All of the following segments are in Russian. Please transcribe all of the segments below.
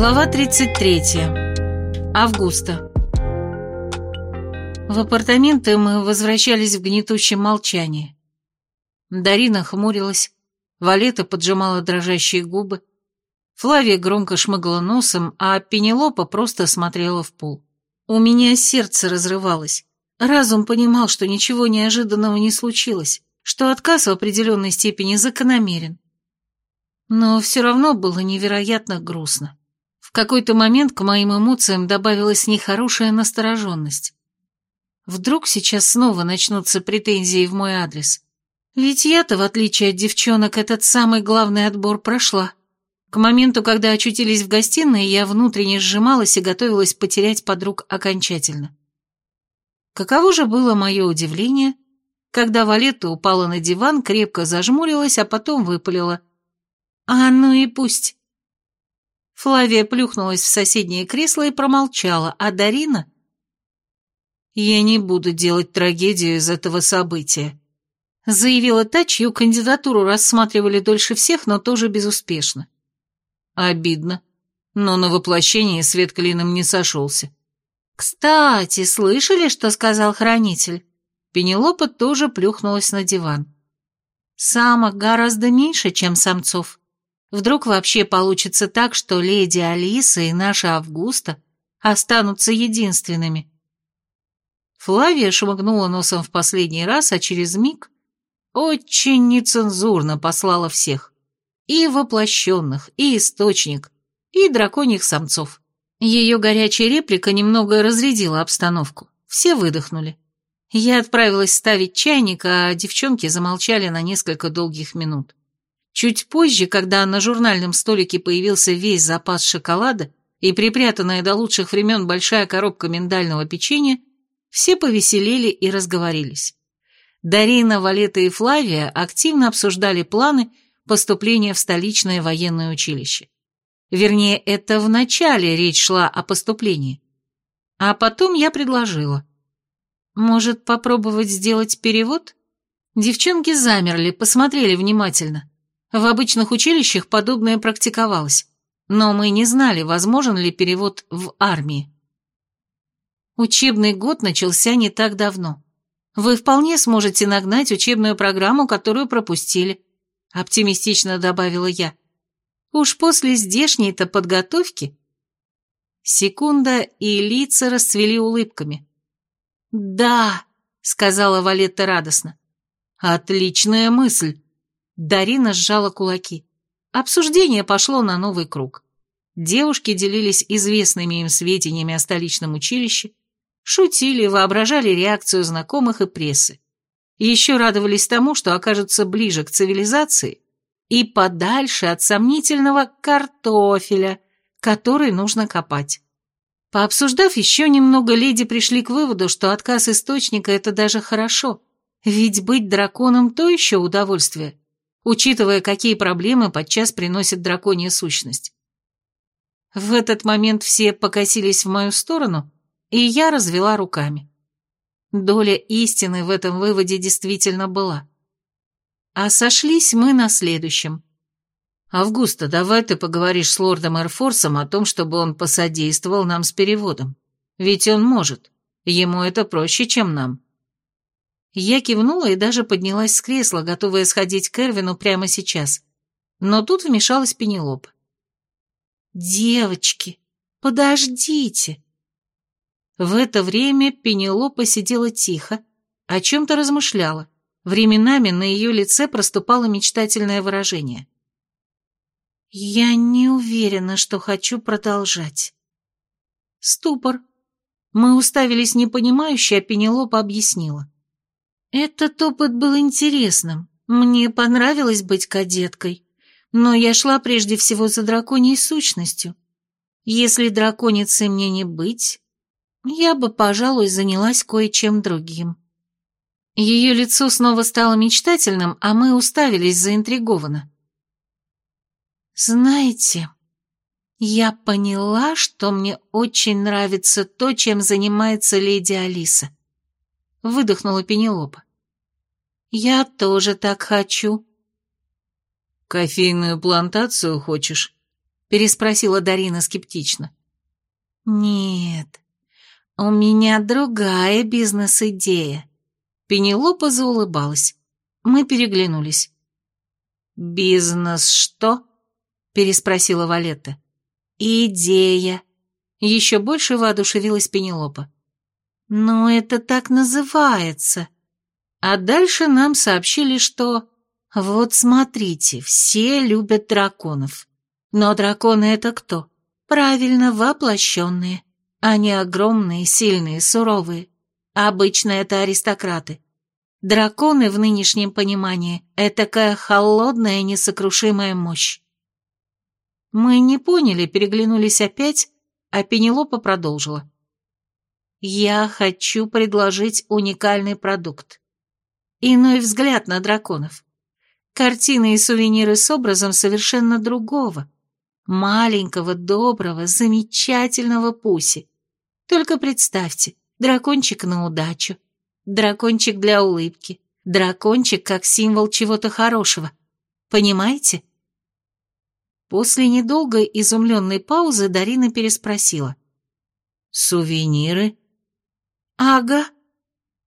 Глава 33. Августа. В апартаменты мы возвращались в гнетущем молчании. Дарина хмурилась, Валета поджимала дрожащие губы, Флавия громко шмыгала носом, а Пенелопа просто смотрела в пол. У меня сердце разрывалось. Разум понимал, что ничего неожиданного не случилось, что отказ в определенной степени закономерен. Но все равно было невероятно грустно. В какой-то момент к моим эмоциям добавилась нехорошая настороженность. Вдруг сейчас снова начнутся претензии в мой адрес. Ведь я-то, в отличие от девчонок, этот самый главный отбор прошла. К моменту, когда очутились в гостиной, я внутренне сжималась и готовилась потерять подруг окончательно. Каково же было мое удивление, когда Валетта упала на диван, крепко зажмурилась, а потом выпалила. «А ну и пусть. Флавия плюхнулась в соседнее кресло и промолчала, а Дарина... «Я не буду делать трагедию из этого события», — заявила та, чью кандидатуру рассматривали дольше всех, но тоже безуспешно. Обидно, но на воплощение свет клином не сошелся. «Кстати, слышали, что сказал хранитель?» Пенелопа тоже плюхнулась на диван. «Самок гораздо меньше, чем самцов. Вдруг вообще получится так, что леди Алиса и наша Августа останутся единственными. Флавия шмыгнула носом в последний раз, а через миг очень нецензурно послала всех. И воплощенных, и источник, и драконьих самцов. Ее горячая реплика немного разрядила обстановку. Все выдохнули. Я отправилась ставить чайник, а девчонки замолчали на несколько долгих минут. Чуть позже, когда на журнальном столике появился весь запас шоколада и припрятанная до лучших времен большая коробка миндального печенья, все повеселели и разговорились. Дарина, Валета и Флавия активно обсуждали планы поступления в столичное военное училище. Вернее, это в начале речь шла о поступлении. А потом я предложила. Может, попробовать сделать перевод? Девчонки замерли, посмотрели внимательно. В обычных училищах подобное практиковалось, но мы не знали, возможен ли перевод в армии. Учебный год начался не так давно. Вы вполне сможете нагнать учебную программу, которую пропустили, оптимистично добавила я. Уж после здешней-то подготовки... Секунда, и лица расцвели улыбками. «Да», — сказала Валетта радостно. «Отличная мысль», Дарина сжала кулаки. Обсуждение пошло на новый круг. Девушки делились известными им сведениями о столичном училище, шутили, воображали реакцию знакомых и прессы. Еще радовались тому, что окажутся ближе к цивилизации и подальше от сомнительного картофеля, который нужно копать. Пообсуждав еще немного, леди пришли к выводу, что отказ источника – это даже хорошо, ведь быть драконом – то еще удовольствие учитывая, какие проблемы подчас приносит драконья сущность. В этот момент все покосились в мою сторону, и я развела руками. Доля истины в этом выводе действительно была. А сошлись мы на следующем. «Августа, давай ты поговоришь с лордом Эрфорсом о том, чтобы он посодействовал нам с переводом. Ведь он может. Ему это проще, чем нам». Я кивнула и даже поднялась с кресла, готовая сходить к Эрвину прямо сейчас. Но тут вмешалась Пенелоп. «Девочки, подождите!» В это время Пенелопа сидела тихо, о чем-то размышляла. Временами на ее лице проступало мечтательное выражение. «Я не уверена, что хочу продолжать». Ступор. Мы уставились непонимающе, а Пенелопа объяснила. Этот опыт был интересным. Мне понравилось быть кадеткой, но я шла прежде всего за драконьей сущностью. Если драконицей мне не быть, я бы, пожалуй, занялась кое-чем другим. Ее лицо снова стало мечтательным, а мы уставились заинтригованно. «Знаете, я поняла, что мне очень нравится то, чем занимается леди Алиса выдохнула Пенелопа. «Я тоже так хочу». «Кофейную плантацию хочешь?» переспросила Дарина скептично. «Нет, у меня другая бизнес-идея». Пенелопа заулыбалась. Мы переглянулись. «Бизнес что?» — переспросила Валетта. «Идея». Еще больше воодушевилась Пенелопа. «Ну, это так называется». А дальше нам сообщили, что... Вот смотрите, все любят драконов. Но драконы это кто? Правильно, воплощенные. Они огромные, сильные, суровые. Обычно это аристократы. Драконы в нынешнем понимании – это такая холодная, несокрушимая мощь. Мы не поняли, переглянулись опять, а Пенелопа продолжила. «Я хочу предложить уникальный продукт. Иной взгляд на драконов. Картины и сувениры с образом совершенно другого. Маленького, доброго, замечательного Пуси. Только представьте, дракончик на удачу, дракончик для улыбки, дракончик как символ чего-то хорошего. Понимаете? После недолгой изумленной паузы Дарина переспросила. «Сувениры?» «Ага».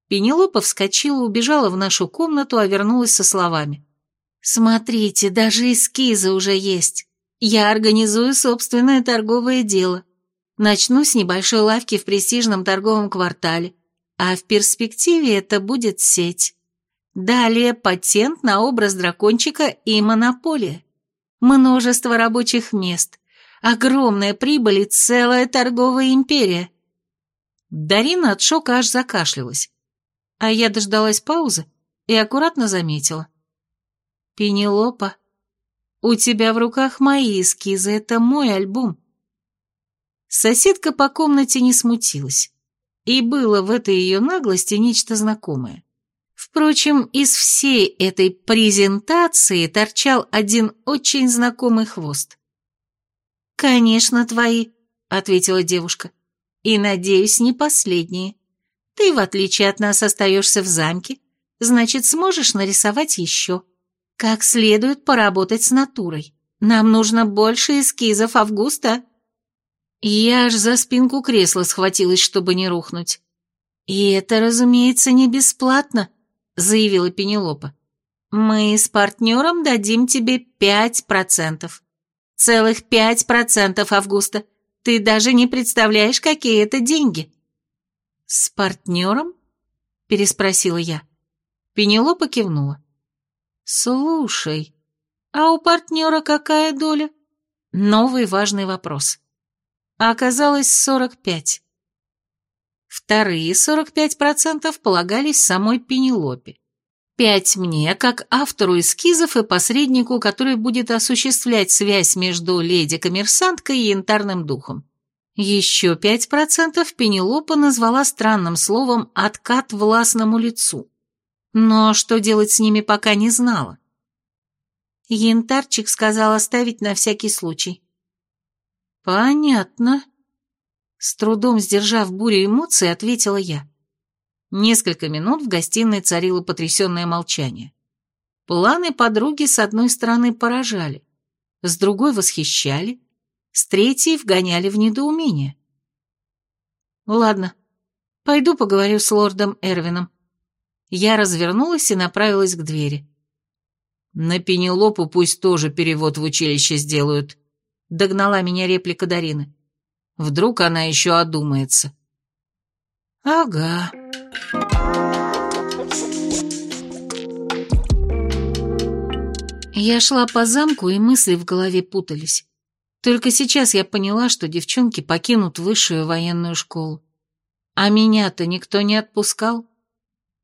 Пенелопа вскочила, убежала в нашу комнату, а вернулась со словами. «Смотрите, даже эскизы уже есть. Я организую собственное торговое дело. Начну с небольшой лавки в престижном торговом квартале, а в перспективе это будет сеть. Далее патент на образ дракончика и монополия. Множество рабочих мест, огромная прибыль и целая торговая империя. Дарина от шока аж закашлялась. А я дождалась паузы и аккуратно заметила. «Пенелопа, у тебя в руках мои эскизы, это мой альбом. Соседка по комнате не смутилась. И было в этой ее наглости нечто знакомое. Впрочем, из всей этой презентации торчал один очень знакомый хвост. «Конечно, твои», — ответила девушка. «И, надеюсь, не последние. Ты, в отличие от нас, остаешься в замке, значит, сможешь нарисовать еще». Как следует поработать с натурой. Нам нужно больше эскизов Августа. Я аж за спинку кресла схватилась, чтобы не рухнуть. И это, разумеется, не бесплатно, заявила Пенелопа. Мы с партнером дадим тебе пять процентов. Целых пять процентов, Августа. Ты даже не представляешь, какие это деньги. С партнером? Переспросила я. Пенелопа кивнула. «Слушай, а у партнера какая доля?» Новый важный вопрос. Оказалось, 45. Вторые 45% полагались самой Пенелопе. Пять мне, как автору эскизов и посреднику, который будет осуществлять связь между леди-коммерсанткой и янтарным духом. Еще пять процентов Пенелопа назвала странным словом «откат властному лицу» но что делать с ними пока не знала. Янтарчик сказал оставить на всякий случай. «Понятно», — с трудом сдержав бурю эмоций, ответила я. Несколько минут в гостиной царило потрясенное молчание. Планы подруги с одной стороны поражали, с другой восхищали, с третьей вгоняли в недоумение. «Ладно, пойду поговорю с лордом Эрвином», я развернулась и направилась к двери. «На Пенелопу пусть тоже перевод в училище сделают», — догнала меня реплика Дарины. «Вдруг она еще одумается». «Ага». Я шла по замку, и мысли в голове путались. Только сейчас я поняла, что девчонки покинут высшую военную школу. А меня-то никто не отпускал.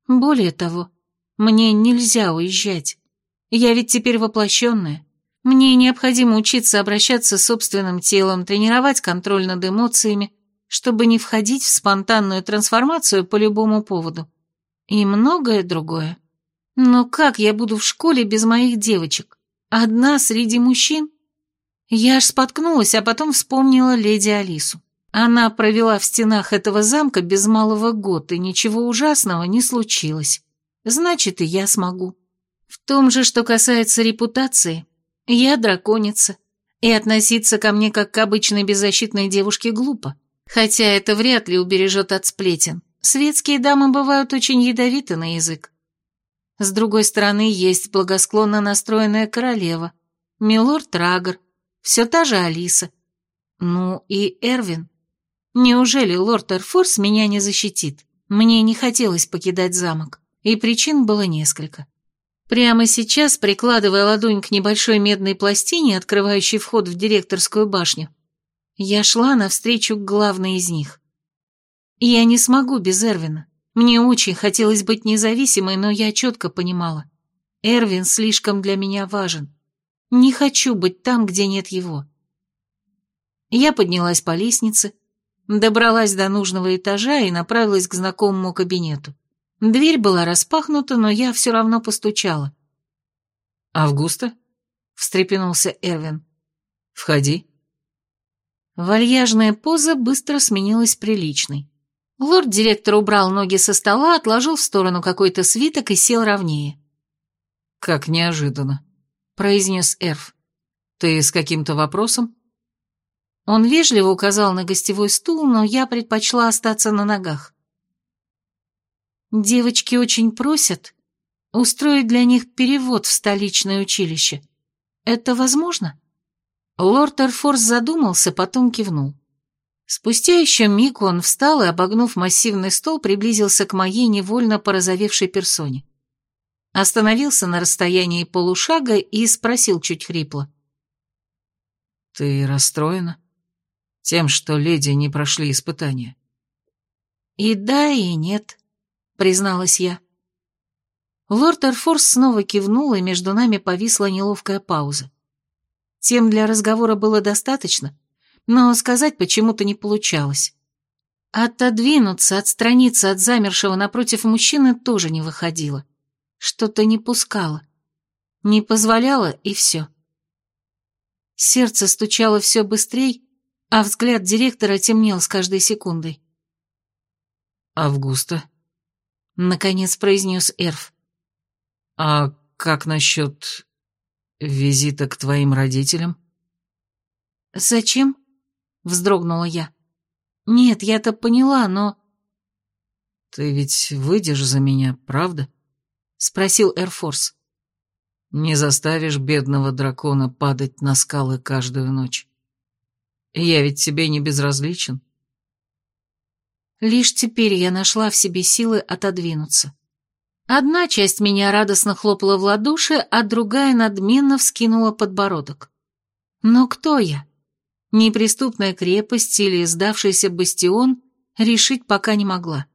Более того, мне нельзя уезжать. Я ведь теперь воплощенная. Мне необходимо учиться обращаться с собственным телом, тренировать контроль над эмоциями, чтобы не входить в спонтанную трансформацию по любому поводу. И многое другое. Но как я буду в школе без моих девочек? Одна среди мужчин? Я аж споткнулась, а потом вспомнила леди Алису. Она провела в стенах этого замка без малого год, и ничего ужасного не случилось. Значит, и я смогу. В том же, что касается репутации, я драконица, И относиться ко мне как к обычной беззащитной девушке глупо, хотя это вряд ли убережет от сплетен. Светские дамы бывают очень ядовиты на язык. С другой стороны, есть благосклонно настроенная королева, милорд Трагор, все та же Алиса. Ну и Эрвин. Неужели лорд Эрфорс меня не защитит? Мне не хотелось покидать замок, и причин было несколько. Прямо сейчас, прикладывая ладонь к небольшой медной пластине, открывающей вход в директорскую башню, я шла навстречу к главной из них. Я не смогу без Эрвина. Мне очень хотелось быть независимой, но я четко понимала. Эрвин слишком для меня важен. Не хочу быть там, где нет его. Я поднялась по лестнице, добралась до нужного этажа и направилась к знакомому кабинету. Дверь была распахнута, но я все равно постучала. «Августа?» — встрепенулся Эрвин. «Входи». Вальяжная поза быстро сменилась приличной. Лорд-директор убрал ноги со стола, отложил в сторону какой-то свиток и сел ровнее. «Как неожиданно», — произнес Эрф. «Ты с каким-то вопросом?» Он вежливо указал на гостевой стул, но я предпочла остаться на ногах. Девочки очень просят устроить для них перевод в столичное училище. Это возможно? Лорд Эрфорс задумался, потом кивнул. Спустя еще миг он встал и, обогнув массивный стол, приблизился к моей невольно порозовевшей персоне. Остановился на расстоянии полушага и спросил чуть хрипло. «Ты расстроена? Тем, что леди не прошли испытания?» «И да, и нет», — призналась я. Лорд Эрфорс снова кивнул, и между нами повисла неловкая пауза. Тем для разговора было достаточно, но сказать почему-то не получалось. Отодвинуться, отстраниться от замершего напротив мужчины тоже не выходило. Что-то не пускало. Не позволяло, и все. Сердце стучало все быстрее, а взгляд директора темнел с каждой секундой. «Августа», — наконец произнес Эрф. «А как насчет визита к твоим родителям?» «Зачем?» вздрогнула я. «Нет, я-то поняла, но...» «Ты ведь выйдешь за меня, правда?» — спросил Эрфорс. «Не заставишь бедного дракона падать на скалы каждую ночь. Я ведь тебе не безразличен». Лишь теперь я нашла в себе силы отодвинуться. Одна часть меня радостно хлопала в ладоши, а другая надменно вскинула подбородок. Но кто я? неприступная крепость или сдавшийся бастион решить пока не могла.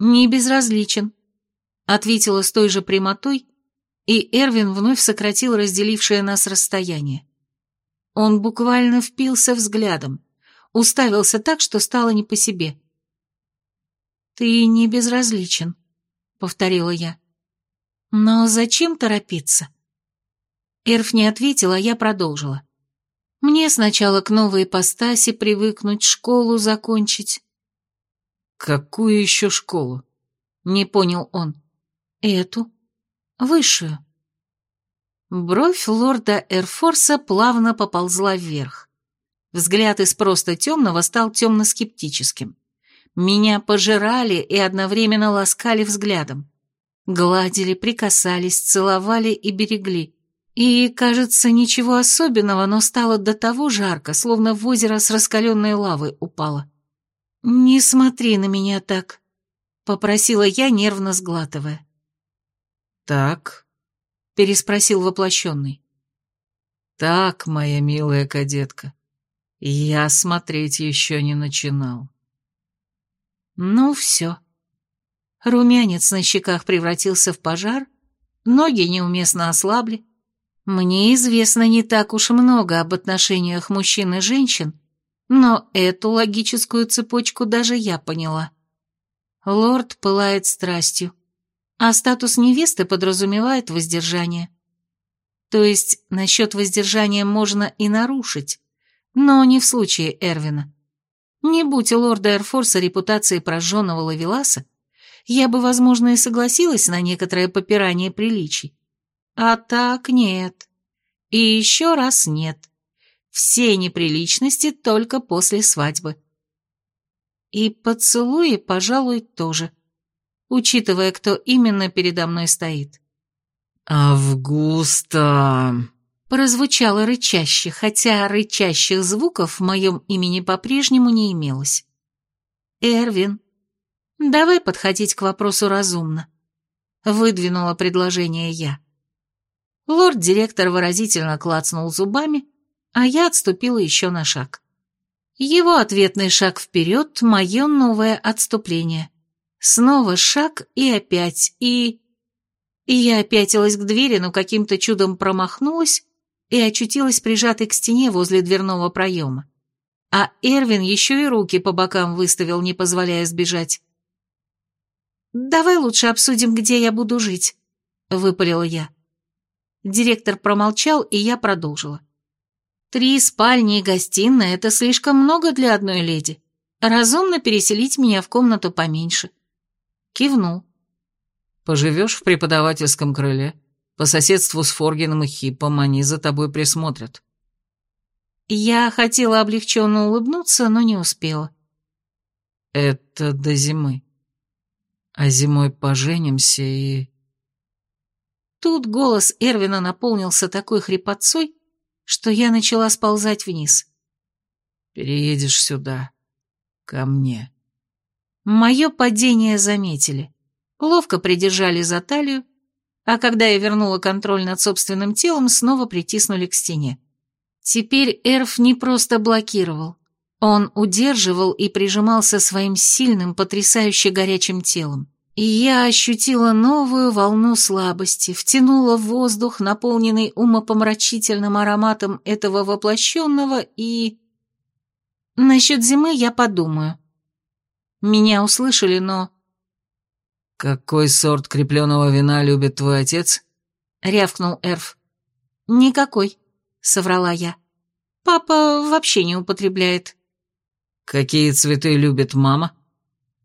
«Не безразличен», — ответила с той же прямотой, и Эрвин вновь сократил разделившее нас расстояние. Он буквально впился взглядом, уставился так, что стало не по себе. «Ты не безразличен», — повторила я. «Но зачем торопиться?» Эрф не ответил, а я продолжила. Мне сначала к новой ипостаси привыкнуть, школу закончить. Какую еще школу? Не понял он. Эту. Высшую. Бровь лорда Эрфорса плавно поползла вверх. Взгляд из просто темного стал темно-скептическим. Меня пожирали и одновременно ласкали взглядом. Гладили, прикасались, целовали и берегли. И, кажется, ничего особенного, но стало до того жарко, словно в озеро с раскаленной лавой упало. «Не смотри на меня так», — попросила я, нервно сглатывая. «Так?» — переспросил воплощенный. «Так, моя милая кадетка, я смотреть еще не начинал». Ну все. Румянец на щеках превратился в пожар, ноги неуместно ослабли, мне известно не так уж много об отношениях мужчин и женщин, но эту логическую цепочку даже я поняла. Лорд пылает страстью, а статус невесты подразумевает воздержание. То есть насчет воздержания можно и нарушить, но не в случае Эрвина. Не будь у лорда Эрфорса репутации прожженного лавеласа, я бы, возможно, и согласилась на некоторое попирание приличий. А так нет. И еще раз нет. Все неприличности только после свадьбы. И поцелуи, пожалуй, тоже, учитывая, кто именно передо мной стоит. «Августа!» Прозвучало рычаще, хотя рычащих звуков в моем имени по-прежнему не имелось. «Эрвин, давай подходить к вопросу разумно», — выдвинула предложение я. Лорд-директор выразительно клацнул зубами, а я отступила еще на шаг. Его ответный шаг вперед, мое новое отступление. Снова шаг и опять, и... И я опятилась к двери, но каким-то чудом промахнулась и очутилась прижатой к стене возле дверного проема. А Эрвин еще и руки по бокам выставил, не позволяя сбежать. «Давай лучше обсудим, где я буду жить», — выпалила я. Директор промолчал, и я продолжила. «Три спальни и гостиная — это слишком много для одной леди. Разумно переселить меня в комнату поменьше». Кивнул. «Поживешь в преподавательском крыле?» По соседству с Форгином и Хиппом они за тобой присмотрят. Я хотела облегченно улыбнуться, но не успела. Это до зимы. А зимой поженимся и... Тут голос Эрвина наполнился такой хрипотцой, что я начала сползать вниз. Переедешь сюда, ко мне. Мое падение заметили. Ловко придержали за талию, а когда я вернула контроль над собственным телом, снова притиснули к стене. Теперь Эрф не просто блокировал. Он удерживал и прижимался своим сильным, потрясающе горячим телом. И я ощутила новую волну слабости, втянула воздух, наполненный умопомрачительным ароматом этого воплощенного, и... Насчет зимы я подумаю. Меня услышали, но «Какой сорт крепленого вина любит твой отец?» — рявкнул Эрф. «Никакой», — соврала я. «Папа вообще не употребляет». «Какие цветы любит мама?»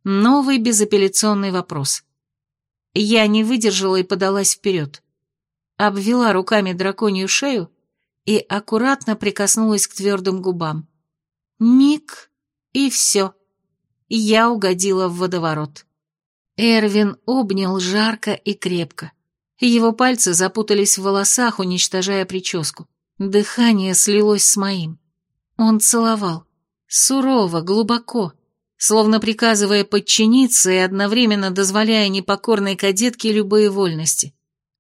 Новый безапелляционный вопрос. Я не выдержала и подалась вперед. Обвела руками драконью шею и аккуратно прикоснулась к твердым губам. Миг, и все. Я угодила в водоворот. Эрвин обнял жарко и крепко. Его пальцы запутались в волосах, уничтожая прическу. Дыхание слилось с моим. Он целовал. Сурово, глубоко, словно приказывая подчиниться и одновременно дозволяя непокорной кадетке любые вольности.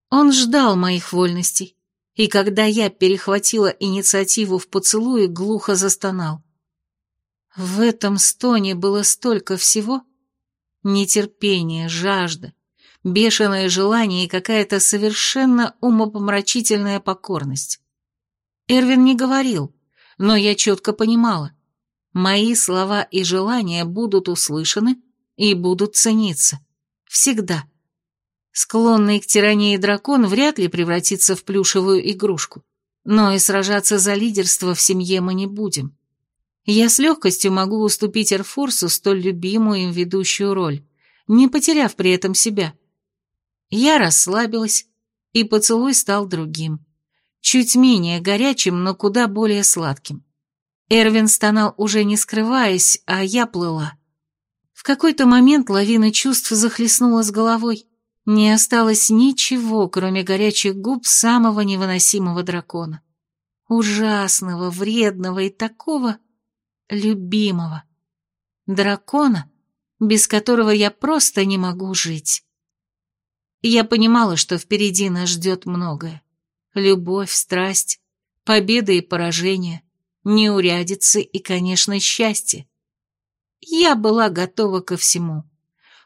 Он ждал моих вольностей, и когда я перехватила инициативу в поцелуе, глухо застонал. В этом стоне было столько всего, Нетерпение, жажда, бешеное желание и какая-то совершенно умопомрачительная покорность. Эрвин не говорил, но я четко понимала. Мои слова и желания будут услышаны и будут цениться. Всегда. Склонный к тирании дракон вряд ли превратится в плюшевую игрушку. Но и сражаться за лидерство в семье мы не будем я с легкостью могу уступить Эрфорсу столь любимую им ведущую роль, не потеряв при этом себя. Я расслабилась, и поцелуй стал другим. Чуть менее горячим, но куда более сладким. Эрвин стонал уже не скрываясь, а я плыла. В какой-то момент лавина чувств захлестнула с головой. Не осталось ничего, кроме горячих губ самого невыносимого дракона. Ужасного, вредного и такого любимого. Дракона, без которого я просто не могу жить. Я понимала, что впереди нас ждет многое. Любовь, страсть, победа и поражение, неурядицы и, конечно, счастье. Я была готова ко всему,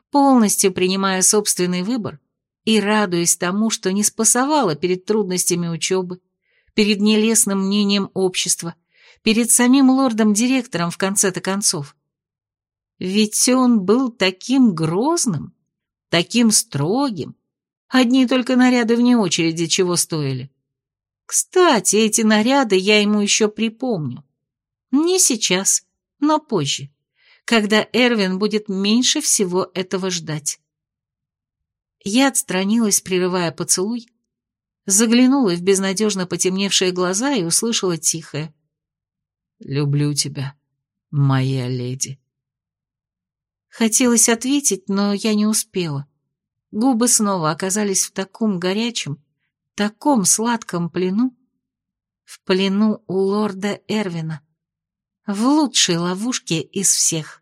полностью принимая собственный выбор и радуясь тому, что не спасовала перед трудностями учебы, перед нелестным мнением общества, перед самим лордом-директором в конце-то концов. Ведь он был таким грозным, таким строгим. Одни только наряды вне очереди чего стоили. Кстати, эти наряды я ему еще припомню. Не сейчас, но позже, когда Эрвин будет меньше всего этого ждать. Я отстранилась, прерывая поцелуй, заглянула в безнадежно потемневшие глаза и услышала тихое. «Люблю тебя, моя леди». Хотелось ответить, но я не успела. Губы снова оказались в таком горячем, таком сладком плену, в плену у лорда Эрвина, в лучшей ловушке из всех.